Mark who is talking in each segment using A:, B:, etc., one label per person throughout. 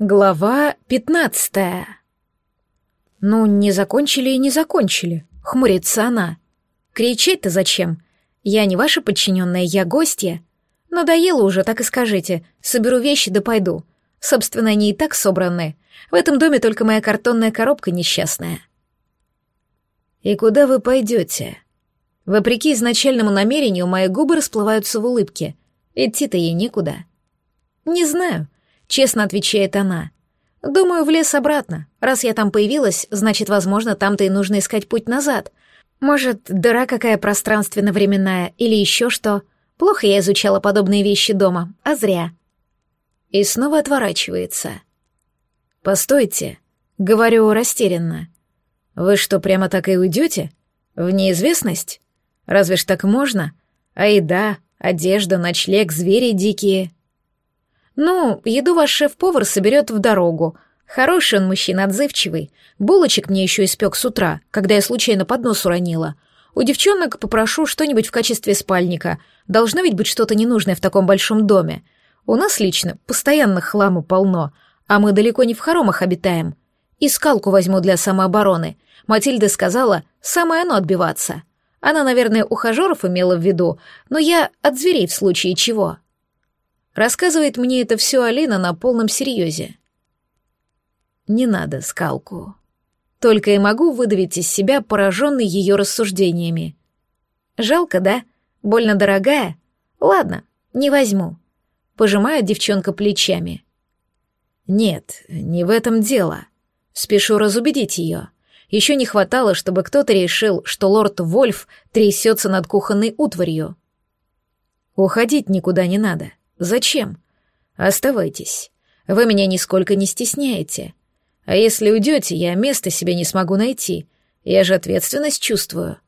A: Глава пятнадцатая. «Ну, не закончили и не закончили», — хмурится она. «Кричать-то зачем? Я не ваша подчиненная, я гостья. Надоело уже, так и скажите. Соберу вещи да пойду. Собственно, они и так собраны. В этом доме только моя картонная коробка несчастная». «И куда вы пойдете?» Вопреки изначальному намерению, мои губы расплываются в улыбке. Идти-то ей некуда. «Не знаю», — честно отвечает она. «Думаю, в лес обратно. Раз я там появилась, значит, возможно, там-то и нужно искать путь назад. Может, дыра какая пространственно-временная или еще что. Плохо я изучала подобные вещи дома, а зря». И снова отворачивается. «Постойте», — говорю растерянно. «Вы что, прямо так и уйдете? В неизвестность? Разве ж так можно? А еда, одежда, ночлег, звери дикие». «Ну, еду ваш шеф-повар соберет в дорогу. Хороший он мужчина, отзывчивый. Булочек мне еще испек с утра, когда я случайно поднос уронила. У девчонок попрошу что-нибудь в качестве спальника. Должно ведь быть что-то ненужное в таком большом доме. У нас лично постоянно хламу полно, а мы далеко не в хоромах обитаем. И скалку возьму для самообороны. Матильда сказала, самое оно отбиваться. Она, наверное, ухажеров имела в виду, но я от зверей в случае чего». Рассказывает мне это все Алина на полном серьезе. Не надо скалку. Только и могу выдавить из себя, пораженный ее рассуждениями. Жалко, да? Больно дорогая? Ладно, не возьму. Пожимает девчонка плечами. Нет, не в этом дело. Спешу разубедить ее. Еще не хватало, чтобы кто-то решил, что лорд Вольф трясется над кухонной утварью. Уходить никуда не надо. Зачем? Оставайтесь. Вы меня нисколько не стесняете. А если уйдете, я места себе не смогу найти. Я же ответственность чувствую.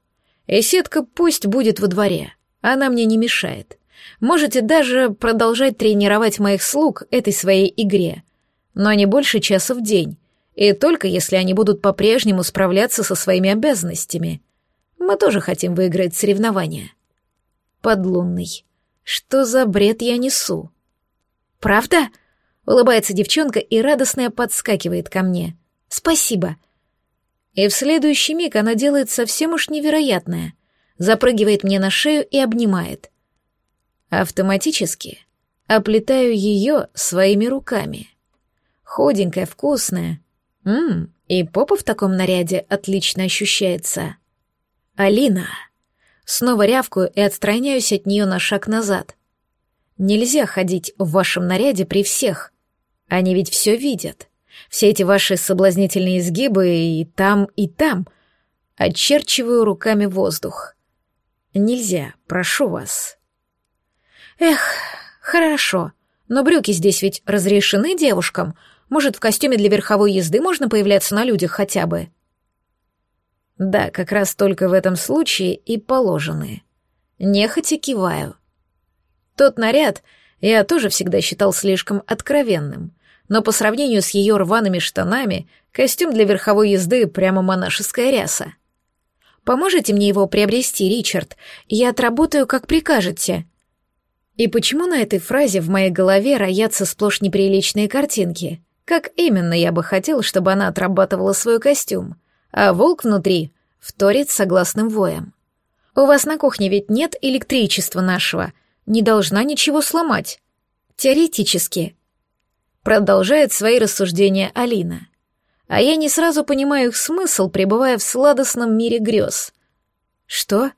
A: И сетка пусть будет во дворе. Она мне не мешает. Можете даже продолжать тренировать моих слуг этой своей игре. Но не больше часа в день. И только если они будут по-прежнему справляться со своими обязанностями. Мы тоже хотим выиграть соревнования. Подлунный. Что за бред я несу? Правда? Улыбается девчонка и радостная подскакивает ко мне. Спасибо. И в следующий миг она делает совсем уж невероятное. Запрыгивает мне на шею и обнимает. Автоматически оплетаю ее своими руками. Худенькая, вкусная. Ммм, и попа в таком наряде отлично ощущается. Алина. Снова рявкаю и отстраняюсь от нее на шаг назад. Нельзя ходить в вашем наряде при всех. Они ведь все видят. Все эти ваши соблазнительные изгибы и там, и там. Очерчиваю руками воздух. Нельзя, прошу вас. Эх, хорошо. Но брюки здесь ведь разрешены девушкам. Может, в костюме для верховой езды можно появляться на людях хотя бы? Да, как раз только в этом случае и положены. Нехотя киваю. Тот наряд я тоже всегда считал слишком откровенным, но по сравнению с ее рваными штанами, костюм для верховой езды прямо монашеская ряса. Поможете мне его приобрести, Ричард? Я отработаю, как прикажете. И почему на этой фразе в моей голове роятся сплошь неприличные картинки? Как именно я бы хотел, чтобы она отрабатывала свой костюм? А волк внутри вторит согласным воем. «У вас на кухне ведь нет электричества нашего, не должна ничего сломать. Теоретически». Продолжает свои рассуждения Алина. А я не сразу понимаю их смысл, пребывая в сладостном мире грез. «Что?»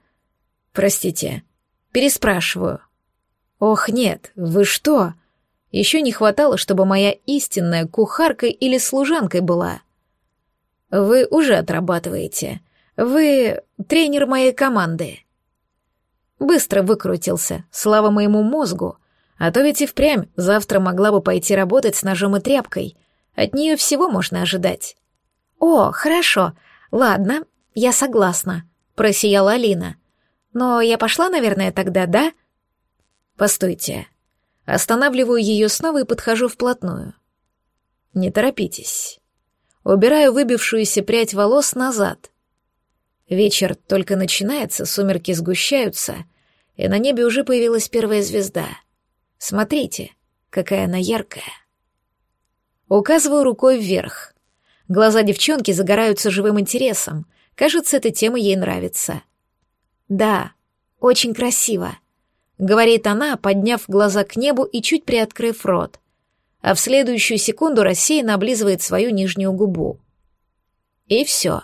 A: «Простите». Переспрашиваю. «Ох, нет, вы что?» Еще не хватало, чтобы моя истинная кухаркой или служанкой была. Вы уже отрабатываете. Вы тренер моей команды. Быстро выкрутился, слава моему мозгу. А то ведь и впрямь завтра могла бы пойти работать с ножом и тряпкой. От нее всего можно ожидать. О, хорошо. Ладно, я согласна, просияла Алина. Но я пошла, наверное, тогда, да? Постойте. Останавливаю ее снова и подхожу вплотную. Не торопитесь убираю выбившуюся прядь волос назад. Вечер только начинается, сумерки сгущаются, и на небе уже появилась первая звезда. Смотрите, какая она яркая. Указываю рукой вверх. Глаза девчонки загораются живым интересом. Кажется, эта тема ей нравится. «Да, очень красиво», — говорит она, подняв глаза к небу и чуть приоткрыв рот, а в следующую секунду рассеянно облизывает свою нижнюю губу. И все.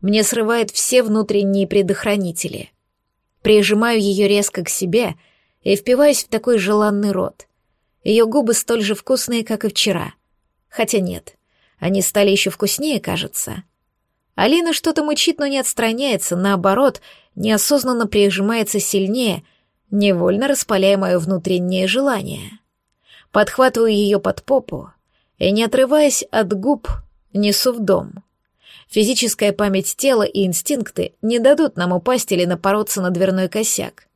A: Мне срывает все внутренние предохранители. Прижимаю ее резко к себе и впиваюсь в такой желанный рот. Ее губы столь же вкусные, как и вчера. Хотя нет, они стали еще вкуснее, кажется. Алина что-то мычит, но не отстраняется, наоборот, неосознанно прижимается сильнее, невольно распаляя мое внутреннее желание. Подхватываю ее под попу и, не отрываясь от губ, несу в дом. Физическая память тела и инстинкты не дадут нам упасть или напороться на дверной косяк.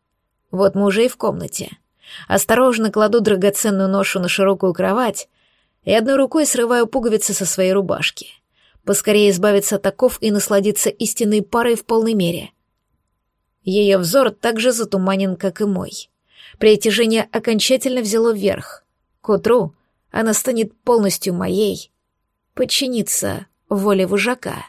A: Вот мы уже и в комнате. Осторожно кладу драгоценную ношу на широкую кровать и одной рукой срываю пуговицы со своей рубашки. Поскорее избавиться от оков и насладиться истинной парой в полной мере. Ее взор так же затуманен, как и мой. Притяжение окончательно взяло вверх. К утру она станет полностью моей. Подчиниться воле вожака.